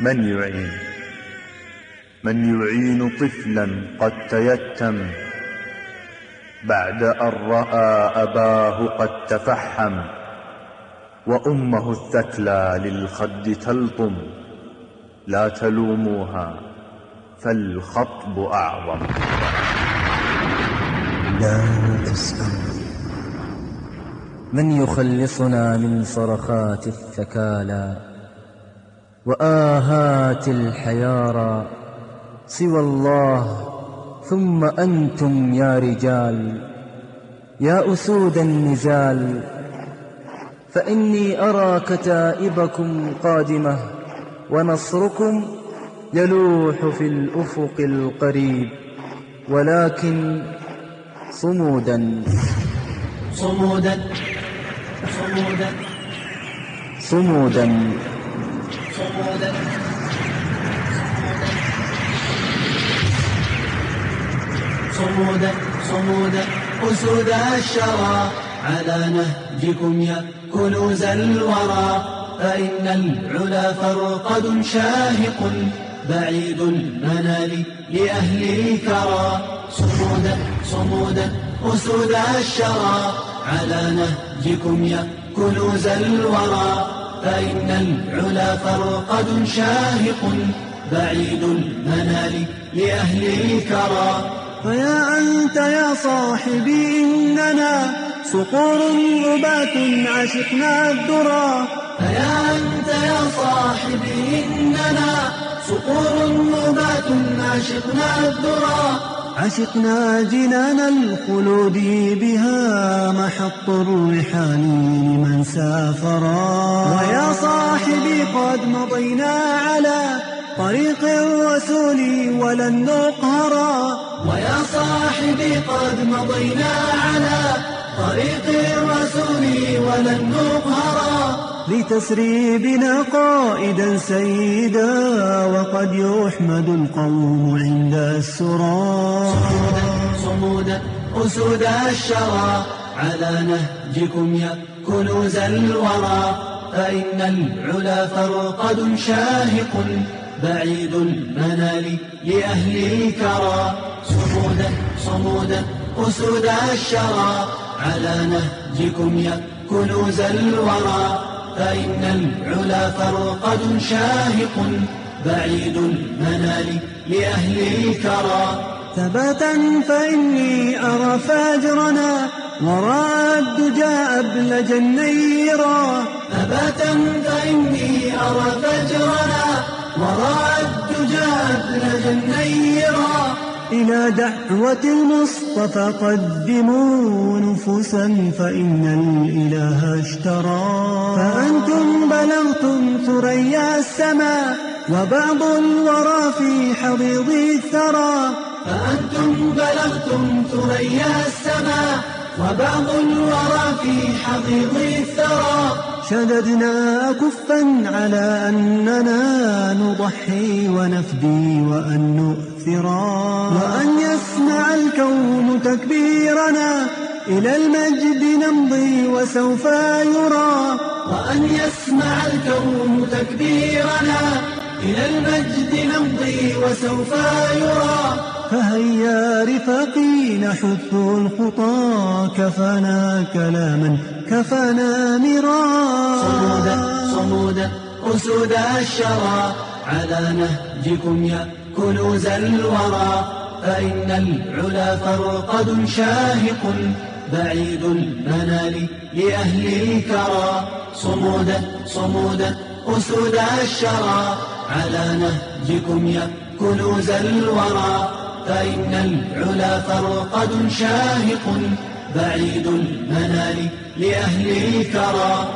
من يعين؟ من يعين طفلا قد تيتم بعد أن رأى أباه قد تفحم وأمه الثكلى للخد تلطم. لا تلوموها فالخطب أعظم. لا تسأل. من يخلصنا من صرخات الثكالى؟ وآهات الحيارى سوى الله ثم أنتم يا رجال. يا أسود النزال فإني أرى كتائبكم قادمة ونصركم يلوح في الأفق القريب. ولكن صمودا. صمودا. صمودا. صمودا صمودا صمودا صمودا أسود الشرى. على نهجكم يا كنوز الورى. فإن العلا فرقد شاهق بعيد المنال لأهل الكرى. صمودا صمودا أسود الشرى. على نهجكم يا كنوز الورى. فإن العلا فرقد شاهق بعيد المنال لأهل الكرى. فيا أنت يا صاحبي إننا صقور ربات عشقنا الدرى فيا أنت يا صاحبي إننا صقور ربات عشقنا الدرى عشقنا جنان الخلود بها محط الرحال لمن سافرا ويا صاحبي قد مضينا على طريق الرسول ولن نقهرا ويا صاحبي قد مضينا على طريق الرسول ولن نقهرا لتسري بنا قائدا سيدا وقد يحمد القوم عند السرى. صمودا صمودا أسود الشرى. على نهجكم يا كنوز الورى. فإن العلا فرقد شاهق بعيد المنال لأهل الكرى. صمودا صمودا أسود الشرى. على نهجكم يا كنوز الورى. فإن العلا فرقد شاهق بعيد المنال لأهل الكرى. ثباتا فإني أرى فاجرنا وراء الدجى أبلج النيرا ثباتا فإني أرى فجرنا وراء الدجى أبلج النيرا إلى دعوة المصطفى قدموا نفوسا فإن الإله اشترى. فأنتم بلغتم ثريا السماء وبعض الورى في حضيض الثرى. فأنتم بلغتم ثريا السماء وبعض الورى في حضيض الثرى. شددنا كفا على أننا نضحي ونفدي وأن نؤثرا وأن يسمع الكون تكبيرنا إلى المجد نمضي وسوف يرى وأن يسمع الكون تكبيرنا إلى المجد نمضي وسوف يرى فهيا رفاقي نحث الخطى كفانا كلاما كفانا صمودا مرا. صمودا أسود الشرى على نهجكم يا كنوز الورى فإن العلا فرقد شاهق بعيد المنال لأهل الكرى. صمودا صمودا أسود الشرى على نهجكم يا كنوز الورى فإن العلا فرقد شاهق بعيد المنال لأهل الكرى